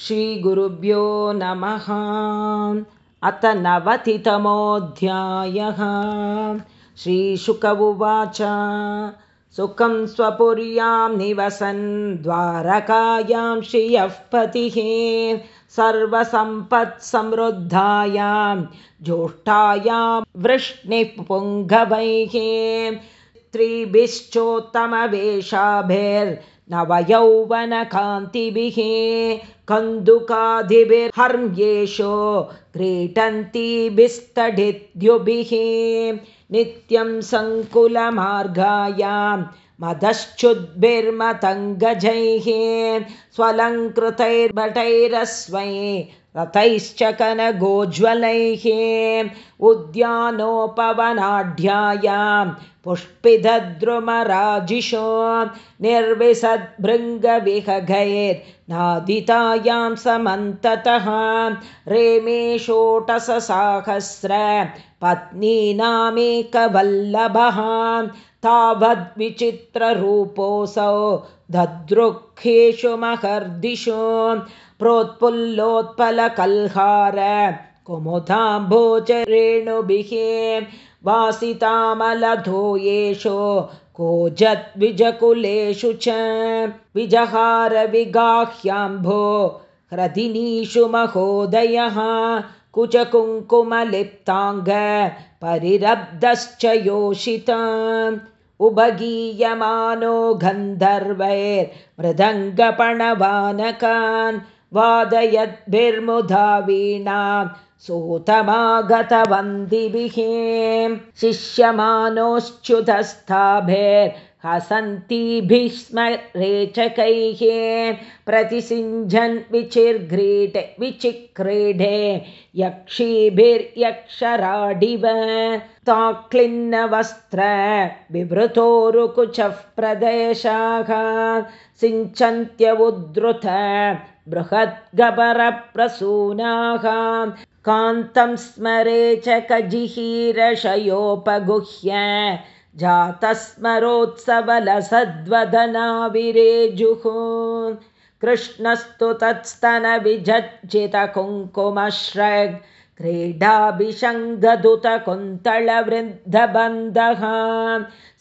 श्रीगुरुभ्यो नमः। अथ नवतितमोऽध्यायः। श्रीशुक उवाच। सुखं स्वपुर्यां निवसन् द्वारकायां श्रियः पतिः। सर्वसम्पत्समृद्धायां ज्योष्ठायां वृष्णिः पुङ्गवैः। त्रिभिश्चोत्तमवेषाभिर् नवयौवनकान्तिभिः कन्दुकादिभिर्हर्म्येषु क्रीडन्तीभिस्तडिद्युभिः नित्यं सङ्कुलमार्गायां मदश्च्युद्भिर्मतङ्गजैः स्वलङ्कृतैर्भटैरस्वै रथैश्च कनगोज्ज्वलैः उद्यानोपवनाढ्यायां पुष्पिदद्रुमराजिषु निर्विसद्भृङ्गविहगैर्नादितायां समन्ततः रेमेषोटससाहस्र पत्नीनामेकवल्लभः तावद्विचित्ररूपोऽसौ ददृक्षेषु महर्दिषु प्रोत्पुल्लोत्पलकल्हार कुमुदाम्भोजरेणुभिः वासितामलधो येषु कोजद्विजकुलेषु च विजहारविगाह्याम्भो ह्रदिनीषु महोदयः कुचकुङ्कुमलिप्ताङ्ग परिरब्धश्च योषिता उभगीयमानो गन्धर्वैर्मृदङ्गपणवानकान् वादयद्भिर्मुधा वीणां सूतमागतवन्दिभिः शिष्यमानोश्च्युतस्थाभिर्हसन्तीभिः स्म रेचकैः प्रतिसिञ्झन् विचिर्घ्रीटे विचिक्रीडे यक्षीभिर्यक्षराडिव ताक्लिन्नवस्त्र विवृतोरुकुचः प्रदेशाः सिञ्चन्त्य उद्धृत बृहद्गबरप्रसूनाः कान्तं स्मरे च कजिहीरशयोपगुह्य जातस्मरोत्सवलसद्वदनाविरेजुः कृष्णस्तु तत्स्तनविजज्जितकुङ्कुमश्रग् क्रीडाभिषङ्गदुतकुन्तलवृद्धबन्धः।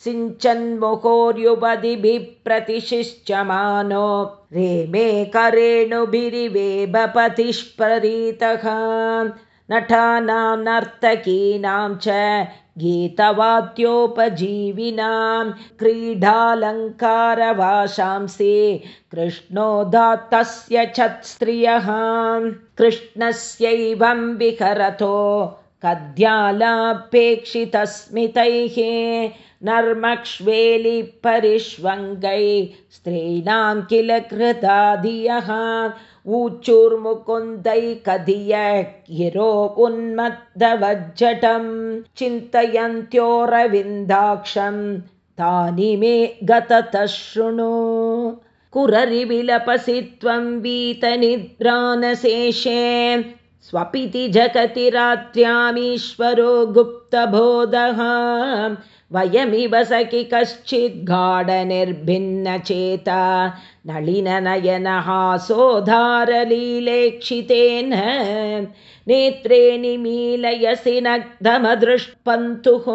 सिञ्चन्मुहोर्युपदिभिः प्रतिशिष्यमानो रेमे करेणुभिरिवेबपतिष्परीतः नटानां नर्तकीनां च गीतवाद्योपजीविनां क्रीडालङ्कारवाशांसि कृष्णोदात्तस्य चत्स्त्रियः कृष्णस्यैवं विहरतो कद्यालापेक्षितस्मितैः नर्मक्ष्वेलिपरिष्वङ्गै स्त्रीणां किल कृताधियः ऊचुर्मुकुन्दैकधियरो उन्मत्तवज्जटं चिन्तयन्त्योरविन्दाक्षं तानि मे गततः शृणु कुररिविलपसि त्वं वीतनिद्रानशेषे स्वपिति जगति रात्र्यामीश्वरो गुप्तबोधः वयमिव सखि कश्चिद्गाढनिर्भिन्नचेता नलिननयनहासोधारलीलेक्षितेन नेत्रे निमीलयसि नग्धमदृष्पन्तुः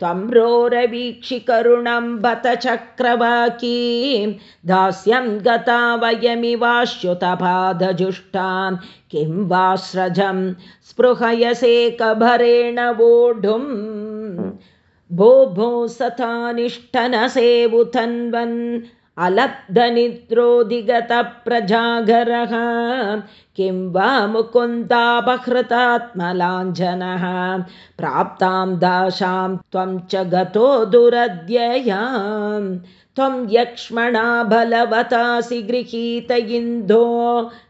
त्वं रोरवीक्षिकरुणं बत चक्रवाकीं। दास्यं गता वयमिवाश्युतपादजुष्टां। किं वा स्रजं स्पृहयसेकभरेण वोढुम् भो भो सतानिष्ठनसेवुतन्वन् अलब्धनिद्रोधिगतप्रजागरः किं वा मुकुन्दापहृतात्मलाञ्जनः? प्राप्तां दाशां त्वं च गतो दुरद्ययां त्वं यक्ष्मणा बलवतासि गृहीत इन्दो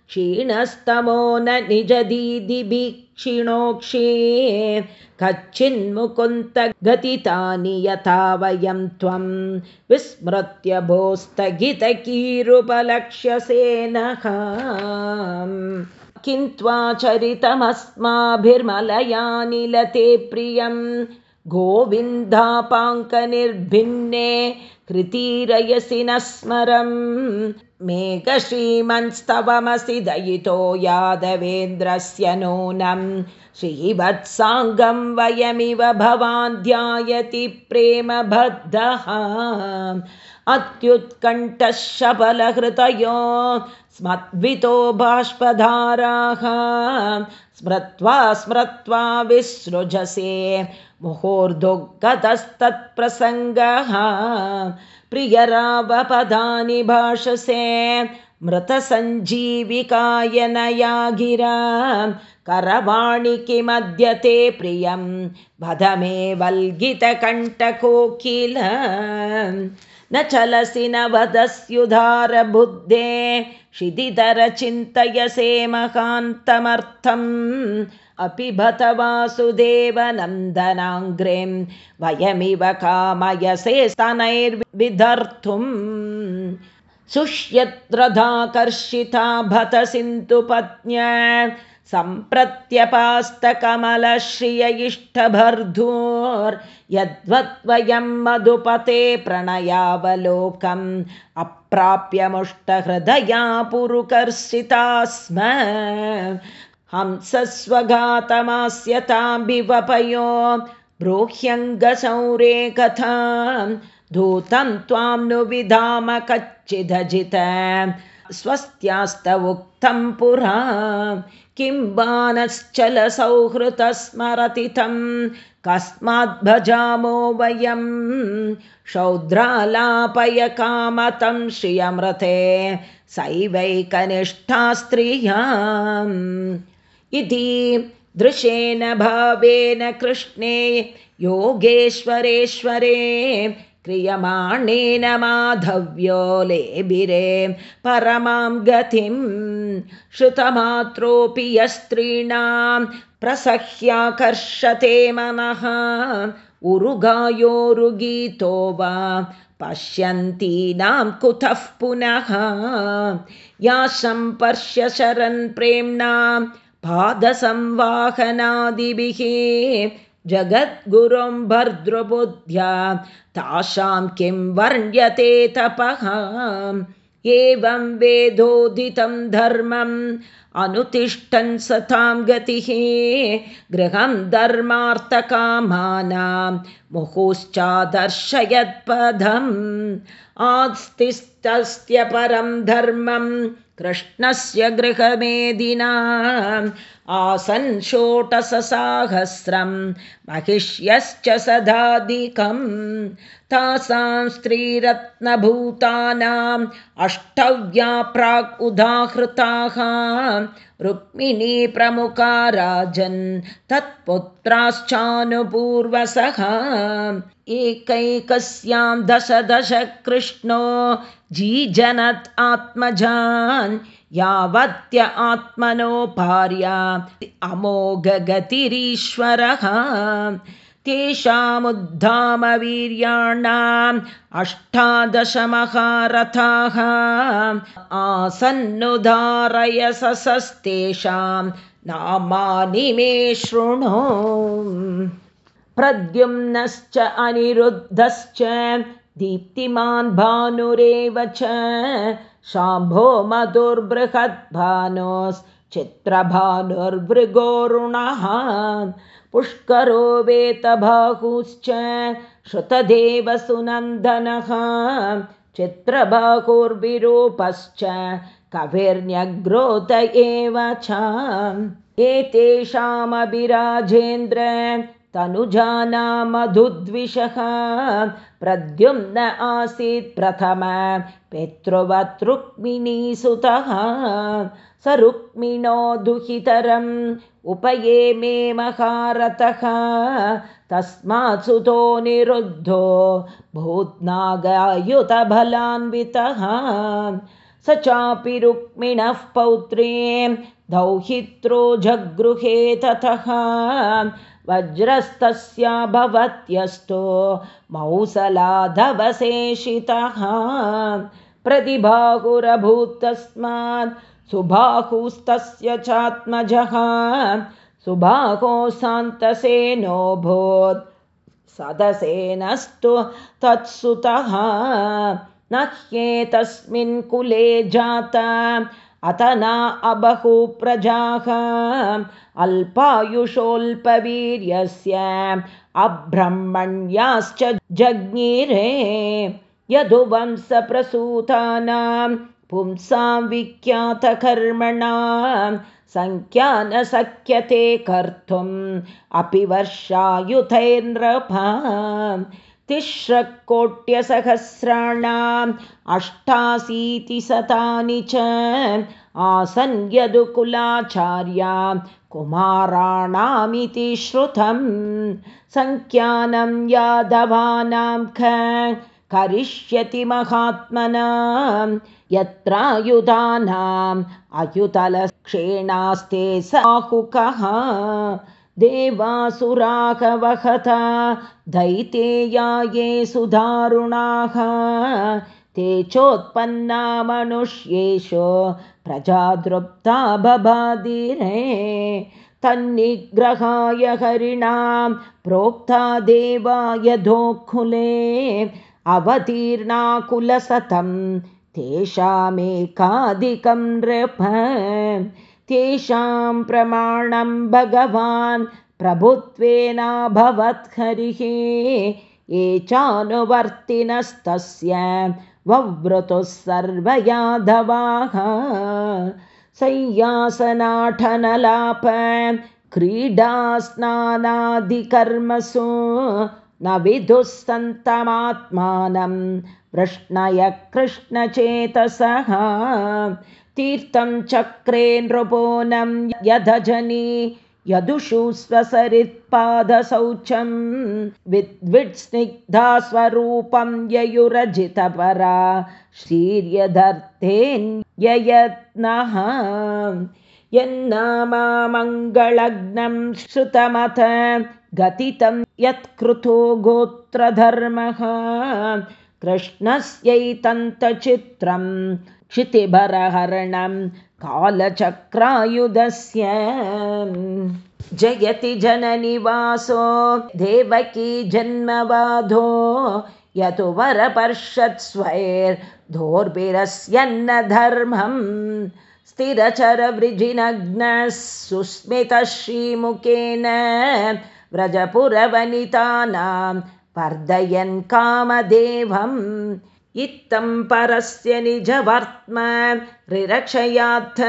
क्षीणस्तमो न निजदीदिभिः क्षिणोक्षे कच्चिन्मुकुन्तगतितानि यथा वयं त्वं विस्मृत्य भोस्तगितकीरुपलक्ष्यसेनः। किं त्वाचरितमस्माभिर्मलयानिलते प्रियं गोविन्दापाङ्कनिर्भिन्ने कृतीरयसि न स्मरम्। मेघश्रीमन्स्तवमसि दयितो यादवेन्द्रस्य नूनं। श्रीवत्साङ्गं वयमिव भवान् ध्यायति प्रेमबद्धः। अत्युत्कण्ठः शबलहृतयो स्मद्वितो बाष्पधाराः। स्मृत्वा स्मृत्वा विसृजसे मुहुर्दुःखतस्तत्प्रसङ्गः। प्रियरावपदानि भाषसे मृतसञ्जीविकाय नया गिरा करवाणि किमद्य ते प्रियं? वद मे वल्गितकण्ठकोकिल। न चलसि न वदस्युधारबुद्धे क्षिदितरचिन्तयसे महान्तमर्थम्। अपि भत वासुदेवनन्दनाङ्ग्रें वयमिव कामयसे स्तनैर्विधर्तुम् सुष्यत्रधाकर्षिता भत सिन्धुपत्न्य सम्प्रत्यपास्तकमलश्रिय इष्टभर्धूर्यद्वद्वयं मधुपते प्रणयावलोकम् अप्राप्यमुष्टहृदया पुरुकर्षिता स्म हंसस्वघातमास्यताम्बिवपयो ब्रूह्यङ्गसौरे कथां। धूतं त्वां नु विधाम कच्चिदजित स्वस्त्यास्त उक्तं पुरा। किं बाणश्चलसौहृतस्मरति तं कस्माद्भजामो वयं। शौद्रालापय कामतं श्रियमृते सैवैकनिष्ठा स्त्रियाम् इति दृशेन भावेन कृष्णे योगेश्वरेश्वरे क्रियमाणेन माधव्यो लेबिरे परमां गतिं श्रुतमात्रोऽपि यस्त्रीणां प्रसह्याकर्षते मनः। उरुगायोरुगीतो वा पश्यन्तीनां कुतः पुनः? या सम्पर्श्य शरन् प्रेम्णां पादसंवाहनादिभिः जगद्गुरुं भर्तृबुद्ध्या तासां किं वर्ण्यते तपः? एवं वेदोदितं धर्मम् अनुतिष्ठन् सतां गतिः गृहं धर्मार्थकामानां मुहुश्चादर्शयत्पदम्। आस्तिस्तस्य परं धर्मं कृष्णस्य गृहमेदिनाम् आसन् षोटससाहस्रं महिष्यश्च सदाधिकं तासां स्त्रीरत्नभूतानाम् अष्टव्या प्राक् उदाहृताः। रुक्मिणी प्रमुखा राजन् तत्पुत्राश्चानुपूर्वसः। एकैकस्यां दश दश कृष्णो जीजनत् आत्मजान् यावत्य आत्मनो भार्या अमोघगतिरीश्वरः। तेषामुद्धामवीर्याणाम् अष्टादशमहारथाः। आसन्नुदारयसस्तेषां नामानि मे शृणु। प्रद्युम्नश्च अनिरुद्धश्च दीप्तिमान् भानुरेव च शाम्भो मधुर्बृहद्भानुश्चित्रभानुर्भृगोरुणः पुष्करो वेतबाहुश्च श्रुतदेवसुनन्दनः चित्रबाहुर्विरूपश्च कविर्न्यग्रोत एव च। एतेषामभिराजेन्द्र तनुजानामधुद्विषः प्रद्युम्न आसीत् प्रथम। पितृवतृक्मिणीसुतः स रुक्मिणो दुहितरम् उपये मे महारथः। तस्मात् सुतो निरुद्धो भूत्नागायुतबलान्वितः। स चापि रुक्मिणः पौत्रीं दौहित्रो जगृहे ततः वज्रस्तस्या भवत्यस्तो मौसलाधवशेषितः। प्रतिबाहुरभूत्तस्मात् सुबाहुस्तस्य चात्मजः। सुबाहो सान्तसेनोऽभूत् सदसेनस्तु तत्सुतः। न ह्येतस्मिन् कुले जाता अत न अबहु प्रजाः। अल्पायुषोऽल्पवीर्यस्य अब्रह्मण्याश्च जज्ञिरे यदुवंशप्रसूतानां पुंसां विख्यातकर्मणां सङ्ख्या न शक्यते कर्तुम् अपि वर्षायुधैर्नृपा तिश्रकोट्यसहस्राणाम् अष्टाशीतिशतानि च आसन् यदुकुलाचार्या कुमाराणामिति श्रुतं सङ्ख्यानं यादवानां ख करिष्यति महात्मनां यत्रायुधानाम् अयुतलक्षेणास्ते साहुकः देवासुराकवहता दैतेया ये सुदारुणाः ते चोत्पन्ना मनुष्येषु प्रजादृप्ता बबादिरे तन्निग्रहाय हरिणां प्रोक्ता देवाय दोःखुले अवतीर्णाकुलसतं तेषामेकाधिकं नृप तेषां प्रमाणं भगवान् प्रभुत्वेनाभवत् हरिः। ये चानुवर्तिनस्तस्य वव्रतुः सर्वयाधवाः संयासनाठनलाप क्रीडास्नानादिकर्मसु न विदुः सन्तमात्मानं कृष्णचेतसः तीर्थं चक्रे नृपोनं यदजनी यदुषु स्वसरित्पादशौचं विद्वित्स्निग्धा स्वरूपं ययुरजितपरा श्रीर्यदर्थेन्ययत्नः यन्नामामङ्गलग्नं श्रुतमथ गतितं यत्कृतो गोत्रधर्मः। कृष्णस्यैतन्तचित्रं क्षितिभरहरणं कालचक्रायुधस्य। जयति जननिवासो देवकी जन्मवाधो यतु वरपर्षत्स्वैर्धोर्भिरस्यन्न धर्मं। स्थिरचरवृजिनग्नः सुस्मितः श्रीमुखेन व्रजपुरवनितानां वर्धयन् कामदेवम् इत्थं परस्य निजवर्त्म रिरक्षयाथ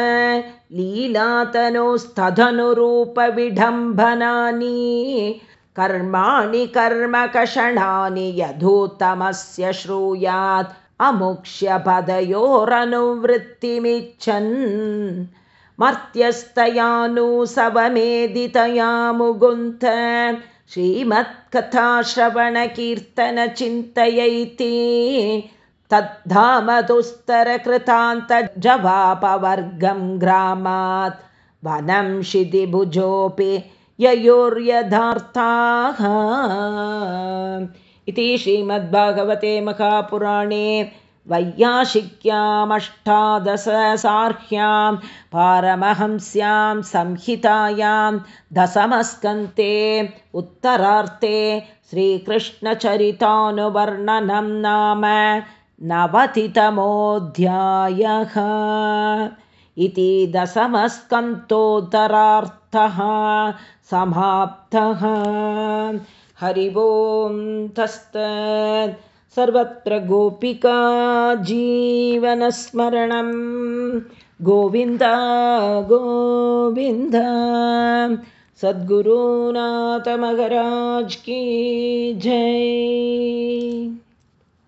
लीलातनुस्तदनुरूपविडम्बनानि। कर्माणि कर्मकषणानि यधूत्तमस्य श्रूयात्। अमुक्ष्यपदयोरनुवृत्तिमिच्छन्। मर्त्यस्तयानुसवमेदितया मुगुन्थ श्रीमत्कथाश्रवणकीर्तनचिन्तयैति तद्धामदुस्तरकृतान्तजवापवर्गं ग्रामात् वनं शिदिभुजोऽपि ययोर्यथार्थाः। इति श्रीमद्भागवते महापुराणे वैयाशिक्यामष्टादशसार्ह्यां पारमहंस्यां संहितायां दशमस्कन्ते उत्तरार्थे श्रीकृष्णचरितानुवर्णनं नाम नवतितमोऽध्यायः इति दशमस्कन्तोत्तरार्थः समाप्तः। हरि ओं तस्तत् सर्वत्र गोपिका जीवनस्मरणं। गोविन्द गोविन्द। सद्गुरुनाथमगराज की जय